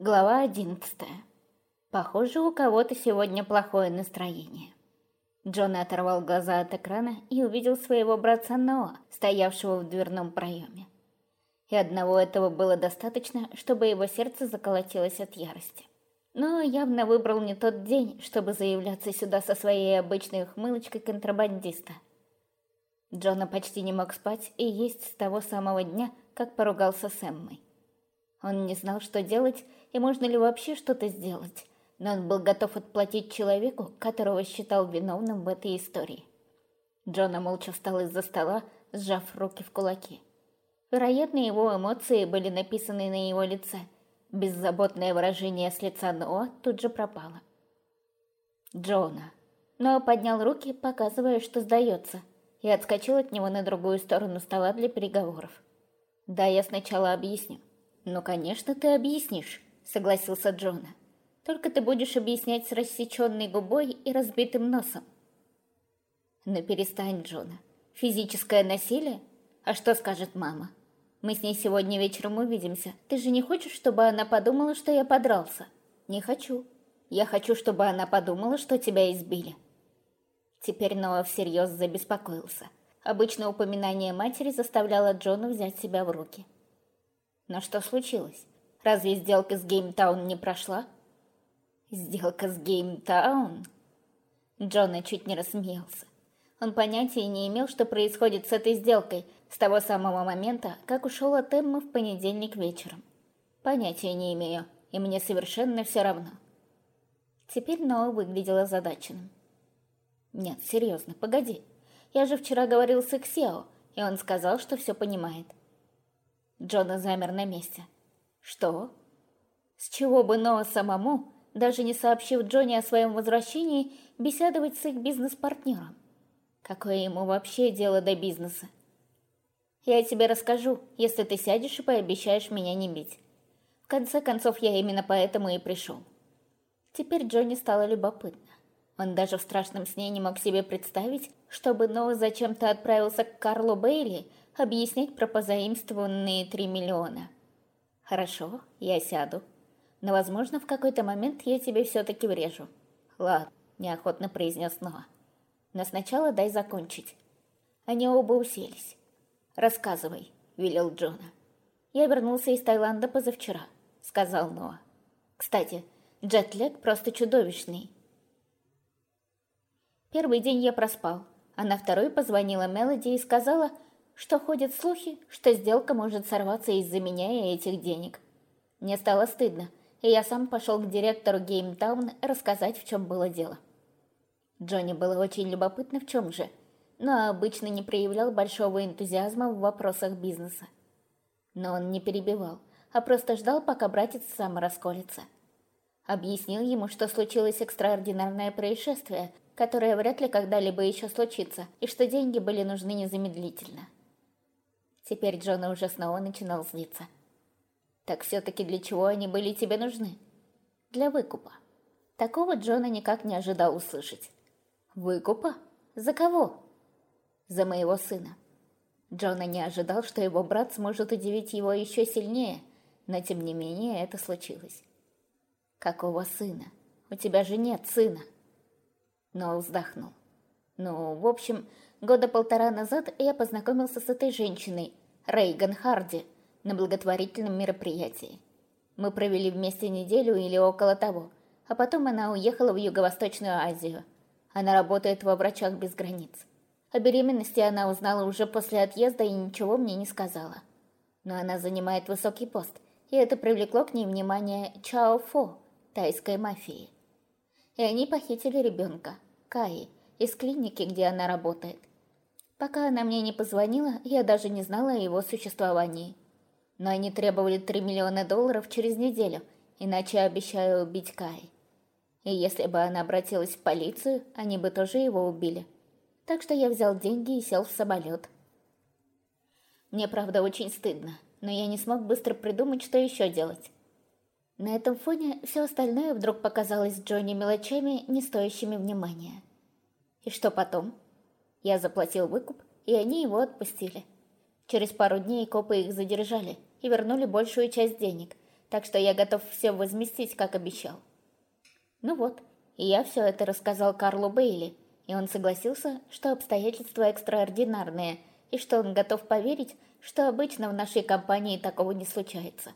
Глава одиннадцатая. Похоже, у кого-то сегодня плохое настроение. Джон оторвал глаза от экрана и увидел своего братца Ноа, стоявшего в дверном проеме. И одного этого было достаточно, чтобы его сердце заколотилось от ярости. Но явно выбрал не тот день, чтобы заявляться сюда со своей обычной ухмылочкой контрабандиста. Джона почти не мог спать и есть с того самого дня, как поругался с Эммой. Он не знал, что делать и можно ли вообще что-то сделать, но он был готов отплатить человеку, которого считал виновным в этой истории. Джона молча встал из-за стола, сжав руки в кулаки. Вероятно, его эмоции были написаны на его лице. Беззаботное выражение с лица Ноа тут же пропало. Джона. Ноа поднял руки, показывая, что сдается, и отскочил от него на другую сторону стола для переговоров. «Да, я сначала объясню». «Ну, конечно, ты объяснишь», — согласился Джона. «Только ты будешь объяснять с рассеченной губой и разбитым носом». «Ну, перестань, Джона. Физическое насилие? А что скажет мама? Мы с ней сегодня вечером увидимся. Ты же не хочешь, чтобы она подумала, что я подрался?» «Не хочу. Я хочу, чтобы она подумала, что тебя избили». Теперь Ноа всерьез забеспокоился. Обычно упоминание матери заставляло Джона взять себя в руки. Но что случилось? Разве сделка с Геймтаун не прошла? Сделка с Геймтаун? Джона чуть не рассмеялся. Он понятия не имел, что происходит с этой сделкой с того самого момента, как ушел от Эммы в понедельник вечером. Понятия не имею, и мне совершенно все равно. Теперь Ноа выглядел озадаченным. «Нет, серьезно, погоди. Я же вчера говорил с Эксео, и он сказал, что все понимает. Джона замер на месте. Что? С чего бы Ноа самому, даже не сообщив Джонни о своем возвращении, беседовать с их бизнес-партнером? Какое ему вообще дело до бизнеса? Я тебе расскажу, если ты сядешь и пообещаешь меня не бить. В конце концов, я именно поэтому и пришел. Теперь Джонни стало любопытно. Он даже в страшном сне не мог себе представить, чтобы Ноа зачем-то отправился к Карлу Бейли, объяснять про позаимствованные три миллиона. Хорошо, я сяду. Но, возможно, в какой-то момент я тебе все-таки врежу. Ладно, неохотно произнес Ноа. Но сначала дай закончить. Они оба уселись. Рассказывай, велел Джона. Я вернулся из Таиланда позавчера, сказал Ноа. Кстати, джетлег просто чудовищный. Первый день я проспал, а на второй позвонила Мелоди и сказала, что ходят слухи, что сделка может сорваться из-за меня и этих денег. Мне стало стыдно, и я сам пошел к директору Геймтаун рассказать, в чем было дело. Джонни было очень любопытно, в чем же, но обычно не проявлял большого энтузиазма в вопросах бизнеса. Но он не перебивал, а просто ждал, пока братец сам расколется. Объяснил ему, что случилось экстраординарное происшествие, которое вряд ли когда-либо еще случится, и что деньги были нужны незамедлительно. Теперь Джона уже снова начинал злиться. Так все-таки для чего они были тебе нужны? Для выкупа. Такого Джона никак не ожидал услышать. Выкупа? За кого? За моего сына. Джона не ожидал, что его брат сможет удивить его еще сильнее, но тем не менее это случилось. Какого сына? У тебя же нет сына. Но вздохнул. Ну, в общем, Года полтора назад я познакомился с этой женщиной, Рейган Харди, на благотворительном мероприятии. Мы провели вместе неделю или около того, а потом она уехала в Юго-Восточную Азию. Она работает во «Врачах без границ». О беременности она узнала уже после отъезда и ничего мне не сказала. Но она занимает высокий пост, и это привлекло к ней внимание Чао Фо, тайской мафии. И они похитили ребенка, Каи, из клиники, где она работает. Пока она мне не позвонила, я даже не знала о его существовании. Но они требовали 3 миллиона долларов через неделю, иначе обещаю убить Кай. И если бы она обратилась в полицию, они бы тоже его убили. Так что я взял деньги и сел в самолет. Мне, правда, очень стыдно, но я не смог быстро придумать, что еще делать. На этом фоне все остальное вдруг показалось Джонни мелочами, не стоящими внимания. И что потом? Я заплатил выкуп, и они его отпустили. Через пару дней копы их задержали и вернули большую часть денег, так что я готов все возместить, как обещал. Ну вот, и я все это рассказал Карлу Бейли, и он согласился, что обстоятельства экстраординарные, и что он готов поверить, что обычно в нашей компании такого не случается.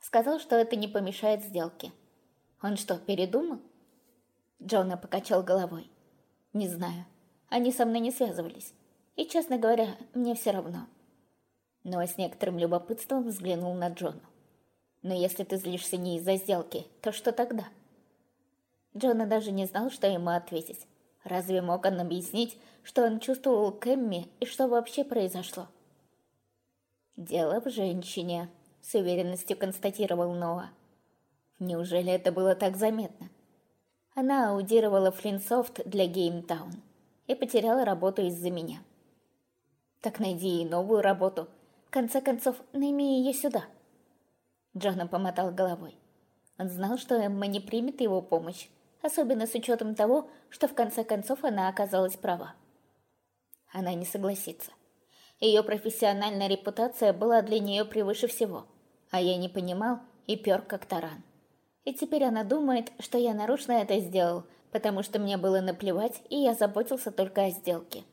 Сказал, что это не помешает сделке. Он что, передумал? Джона покачал головой. Не знаю. Они со мной не связывались. И, честно говоря, мне все равно. Но с некоторым любопытством взглянул на Джону. Но если ты злишься не из-за сделки, то что тогда? Джона даже не знал, что ему ответить. Разве мог он объяснить, что он чувствовал к Эмми и что вообще произошло? «Дело в женщине», — с уверенностью констатировал Ноа. Неужели это было так заметно? Она аудировала Флинсофт для Геймтаун и потеряла работу из-за меня. Так найди ей новую работу. В конце концов, найми ее сюда. Джона помотал головой. Он знал, что Эмма не примет его помощь, особенно с учетом того, что в конце концов она оказалась права. Она не согласится. Ее профессиональная репутация была для нее превыше всего, а я не понимал и пер как таран. И теперь она думает, что я нарочно это сделал, потому что мне было наплевать, и я заботился только о сделке.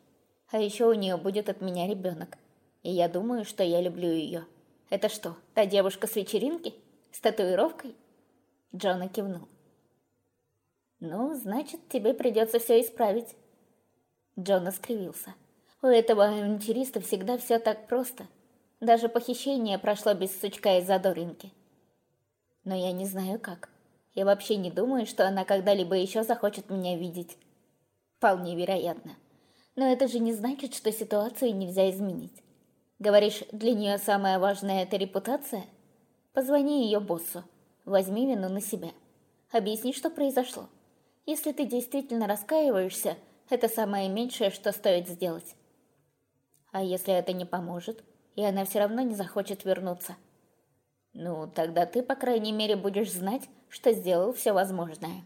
А еще у нее будет от меня ребенок. И я думаю, что я люблю ее. Это что, та девушка с вечеринки? С татуировкой? Джона кивнул. «Ну, значит, тебе придется все исправить». Джона скривился. У этого авантюриста всегда все так просто. Даже похищение прошло без сучка и задоринки. Но я не знаю как. Я вообще не думаю, что она когда-либо еще захочет меня видеть. Вполне вероятно. Но это же не значит, что ситуацию нельзя изменить. Говоришь, для нее самое важное – это репутация? Позвони ее боссу. Возьми вину на себя. Объясни, что произошло. Если ты действительно раскаиваешься, это самое меньшее, что стоит сделать. А если это не поможет, и она все равно не захочет вернуться? Ну, тогда ты, по крайней мере, будешь знать, что сделал все возможное.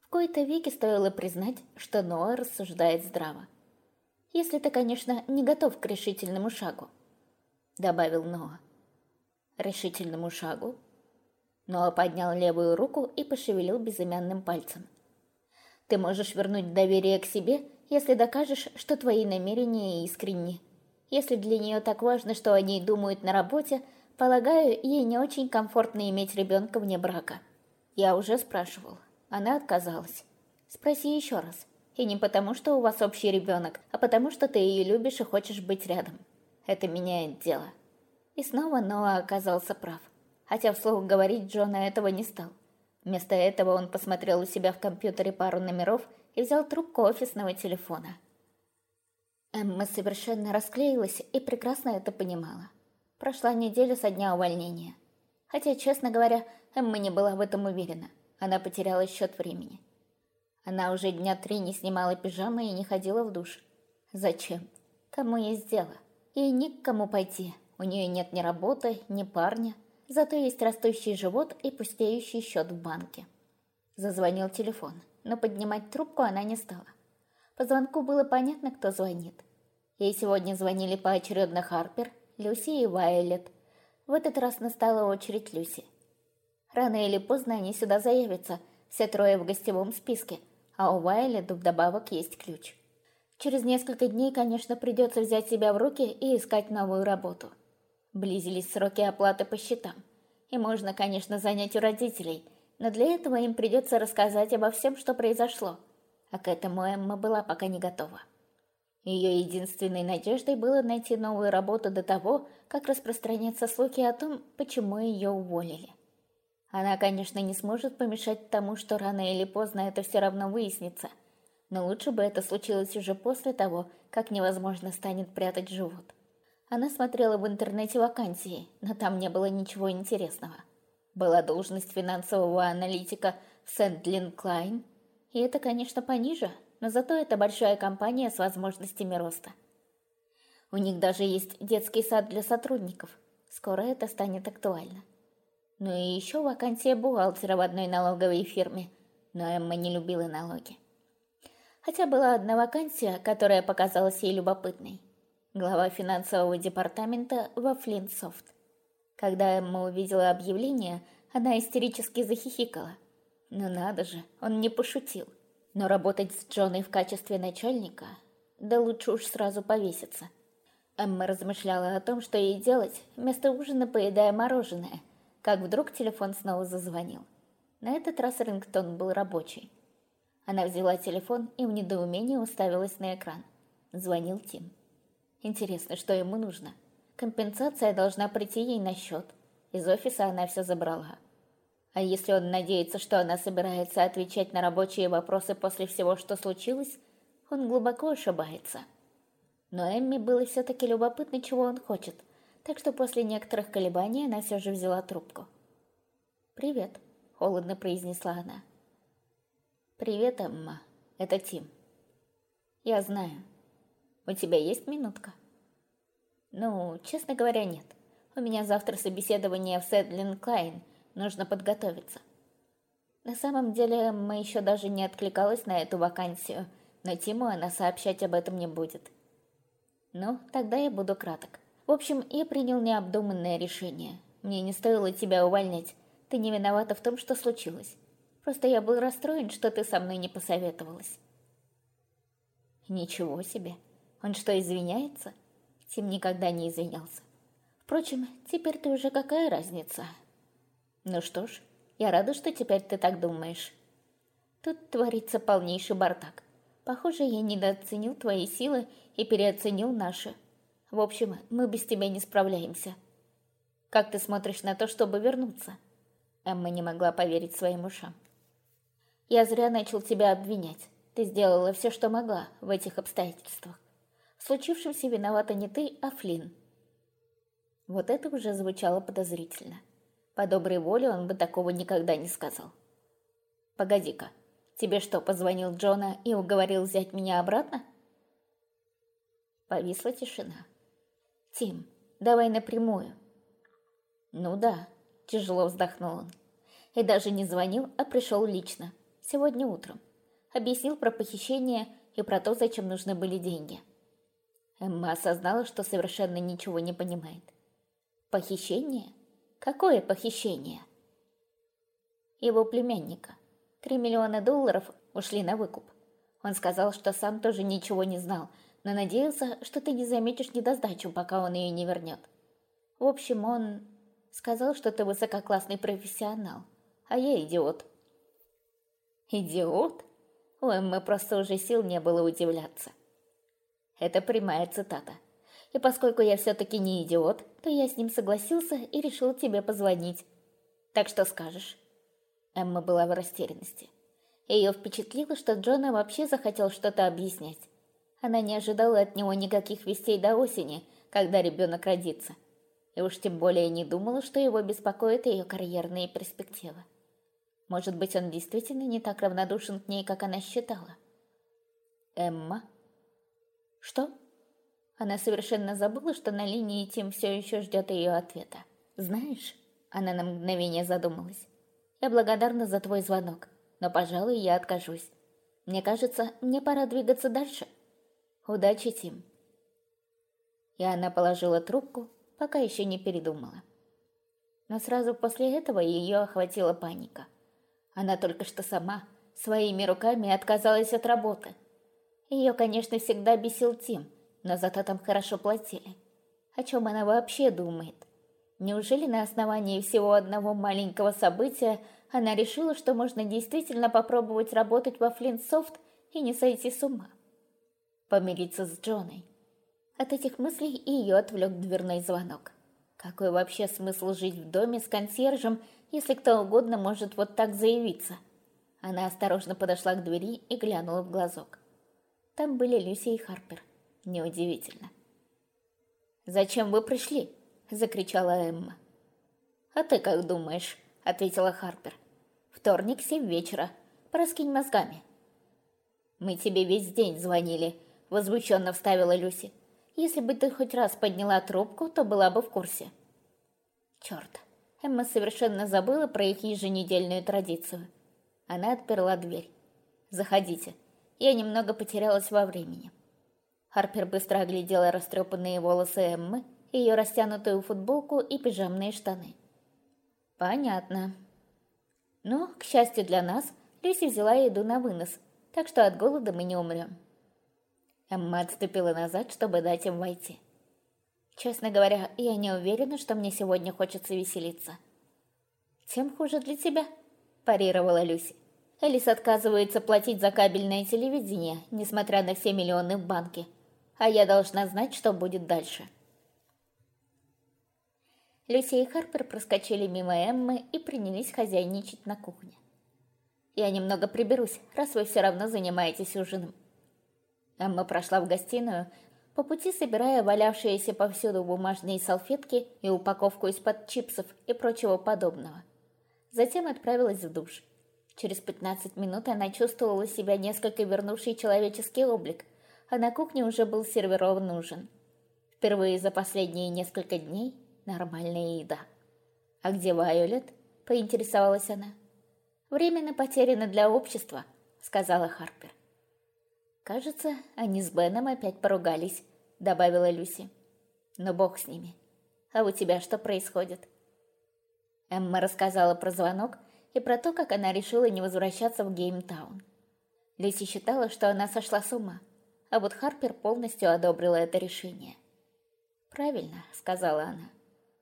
В кои-то веки стоило признать, что Ноа рассуждает здраво. «Если ты, конечно, не готов к решительному шагу», — добавил Ноа. «Решительному шагу?» Ноа поднял левую руку и пошевелил безымянным пальцем. «Ты можешь вернуть доверие к себе, если докажешь, что твои намерения искренни. Если для нее так важно, что о ней думают на работе, полагаю, ей не очень комфортно иметь ребенка вне брака. Я уже спрашивал. Она отказалась. Спроси еще раз. И не потому, что у вас общий ребенок, а потому, что ты ее любишь и хочешь быть рядом. Это меняет дело». И снова Ноа оказался прав хотя вслух говорить Джона этого не стал. Вместо этого он посмотрел у себя в компьютере пару номеров и взял трубку офисного телефона. Эмма совершенно расклеилась и прекрасно это понимала. Прошла неделя со дня увольнения. Хотя, честно говоря, Эмма не была в этом уверена. Она потеряла счет времени. Она уже дня три не снимала пижамы и не ходила в душ. Зачем? Кому есть дело? Ей ни к кому пойти. У нее нет ни работы, ни парня. Зато есть растущий живот и пустеющий счет в банке. Зазвонил телефон, но поднимать трубку она не стала. По звонку было понятно, кто звонит. Ей сегодня звонили поочередно Харпер, Люси и Вайолет. В этот раз настала очередь Люси. Рано или поздно они сюда заявятся, все трое в гостевом списке, а у Вайолет вдобавок есть ключ. Через несколько дней, конечно, придется взять себя в руки и искать новую работу. Близились сроки оплаты по счетам. И можно, конечно, занять у родителей, но для этого им придется рассказать обо всем, что произошло. А к этому Эмма была пока не готова. Ее единственной надеждой было найти новую работу до того, как распространятся слухи о том, почему ее уволили. Она, конечно, не сможет помешать тому, что рано или поздно это все равно выяснится, но лучше бы это случилось уже после того, как невозможно станет прятать живот. Она смотрела в интернете вакансии, но там не было ничего интересного. Была должность финансового аналитика в Сэндлин Клайн, и это, конечно, пониже, но зато это большая компания с возможностями роста. У них даже есть детский сад для сотрудников. Скоро это станет актуально. Ну и еще вакансия бухгалтера в одной налоговой фирме, но Эмма не любила налоги. Хотя была одна вакансия, которая показалась ей любопытной – глава финансового департамента во Флинтсофт. Когда Эмма увидела объявление, она истерически захихикала. Ну надо же, он не пошутил. Но работать с Джоной в качестве начальника, да лучше уж сразу повеситься. Эмма размышляла о том, что ей делать, вместо ужина поедая мороженое, как вдруг телефон снова зазвонил. На этот раз рингтон был рабочий. Она взяла телефон и в недоумении уставилась на экран. Звонил Тим. Интересно, что ему нужно? Компенсация должна прийти ей на счет. Из офиса она все забрала. А если он надеется, что она собирается отвечать на рабочие вопросы после всего, что случилось, он глубоко ошибается. Но Эмми было все-таки любопытно, чего он хочет, так что после некоторых колебаний она все же взяла трубку. «Привет», — холодно произнесла она. «Привет, Эмма. Это Тим». «Я знаю. У тебя есть минутка?» «Ну, честно говоря, нет. У меня завтра собеседование в Сэдлин Клайн, Нужно подготовиться. На самом деле, мы еще даже не откликалась на эту вакансию, но Тиму она сообщать об этом не будет. Ну, тогда я буду краток. В общем, я принял необдуманное решение. Мне не стоило тебя увольнять. Ты не виновата в том, что случилось. Просто я был расстроен, что ты со мной не посоветовалась. Ничего себе. Он что, извиняется? Тим никогда не извинялся. Впрочем, теперь ты уже какая разница? Ну что ж, я рада, что теперь ты так думаешь. Тут творится полнейший бардак. Похоже, я недооценил твои силы и переоценил наши. В общем, мы без тебя не справляемся. Как ты смотришь на то, чтобы вернуться?» Эмма не могла поверить своим ушам. «Я зря начал тебя обвинять. Ты сделала все, что могла в этих обстоятельствах. В случившемся виновата не ты, а Флинн». Вот это уже звучало подозрительно. По доброй воле он бы такого никогда не сказал. «Погоди-ка, тебе что, позвонил Джона и уговорил взять меня обратно?» Повисла тишина. «Тим, давай напрямую». «Ну да», — тяжело вздохнул он. И даже не звонил, а пришел лично, сегодня утром. Объяснил про похищение и про то, зачем нужны были деньги. Эмма осознала, что совершенно ничего не понимает. «Похищение?» Какое похищение? Его племянника. Три миллиона долларов ушли на выкуп. Он сказал, что сам тоже ничего не знал, но надеялся, что ты не заметишь недосдачу, пока он ее не вернет. В общем, он сказал, что ты высококлассный профессионал, а я идиот. Идиот? У Эммы просто уже сил не было удивляться. Это прямая цитата. И поскольку я все-таки не идиот, то я с ним согласился и решил тебе позвонить. Так что скажешь?» Эмма была в растерянности. Ее впечатлило, что Джона вообще захотел что-то объяснять. Она не ожидала от него никаких вестей до осени, когда ребенок родится. И уж тем более не думала, что его беспокоят ее карьерные перспективы. Может быть, он действительно не так равнодушен к ней, как она считала. «Эмма?» «Что?» Она совершенно забыла, что на линии Тим все еще ждет ее ответа. «Знаешь...» Она на мгновение задумалась. «Я благодарна за твой звонок, но, пожалуй, я откажусь. Мне кажется, мне пора двигаться дальше. Удачи, Тим!» И она положила трубку, пока еще не передумала. Но сразу после этого ее охватила паника. Она только что сама, своими руками отказалась от работы. Ее, конечно, всегда бесил Тим – но зато там хорошо платили. О чем она вообще думает? Неужели на основании всего одного маленького события она решила, что можно действительно попробовать работать во Флинтсофт и не сойти с ума? Помириться с Джоной. От этих мыслей ее отвлек дверной звонок. Какой вообще смысл жить в доме с консьержем, если кто угодно может вот так заявиться? Она осторожно подошла к двери и глянула в глазок. Там были Люси и Харпер. Неудивительно. «Зачем вы пришли?» — закричала Эмма. «А ты как думаешь?» — ответила Харпер. «Вторник, семь вечера. Проскинь мозгами». «Мы тебе весь день звонили», — возмущенно вставила Люси. «Если бы ты хоть раз подняла трубку, то была бы в курсе». Черт, Эмма совершенно забыла про их еженедельную традицию. Она отперла дверь. «Заходите. Я немного потерялась во времени». Харпер быстро оглядела растрепанные волосы Эммы ее растянутую футболку и пижамные штаны. Понятно. Но, к счастью для нас, Люси взяла еду на вынос, так что от голода мы не умрем. Эмма отступила назад, чтобы дать им войти. Честно говоря, я не уверена, что мне сегодня хочется веселиться. Тем хуже для тебя, парировала Люси. Элис отказывается платить за кабельное телевидение, несмотря на все миллионы в банке. А я должна знать, что будет дальше. Люси и Харпер проскочили мимо Эммы и принялись хозяйничать на кухне. «Я немного приберусь, раз вы все равно занимаетесь ужином». Эмма прошла в гостиную, по пути собирая валявшиеся повсюду бумажные салфетки и упаковку из-под чипсов и прочего подобного. Затем отправилась в душ. Через 15 минут она чувствовала себя несколько вернувший человеческий облик, а на кухне уже был сервирован ужин. Впервые за последние несколько дней нормальная еда. «А где Вайолет?» — поинтересовалась она. «Временно потеряно для общества», — сказала Харпер. «Кажется, они с Беном опять поругались», — добавила Люси. «Но бог с ними. А у тебя что происходит?» Эмма рассказала про звонок и про то, как она решила не возвращаться в Геймтаун. Люси считала, что она сошла с ума, а вот Харпер полностью одобрила это решение. «Правильно», — сказала она.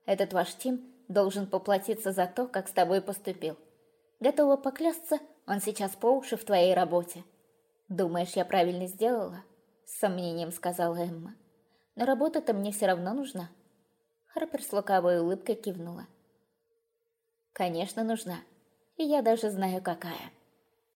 «Этот ваш Тим должен поплатиться за то, как с тобой поступил. Готова поклясться, он сейчас по уши в твоей работе». «Думаешь, я правильно сделала?» — с сомнением сказала Эмма. «Но работа-то мне все равно нужна». Харпер с лукавой улыбкой кивнула. «Конечно, нужна. И я даже знаю, какая».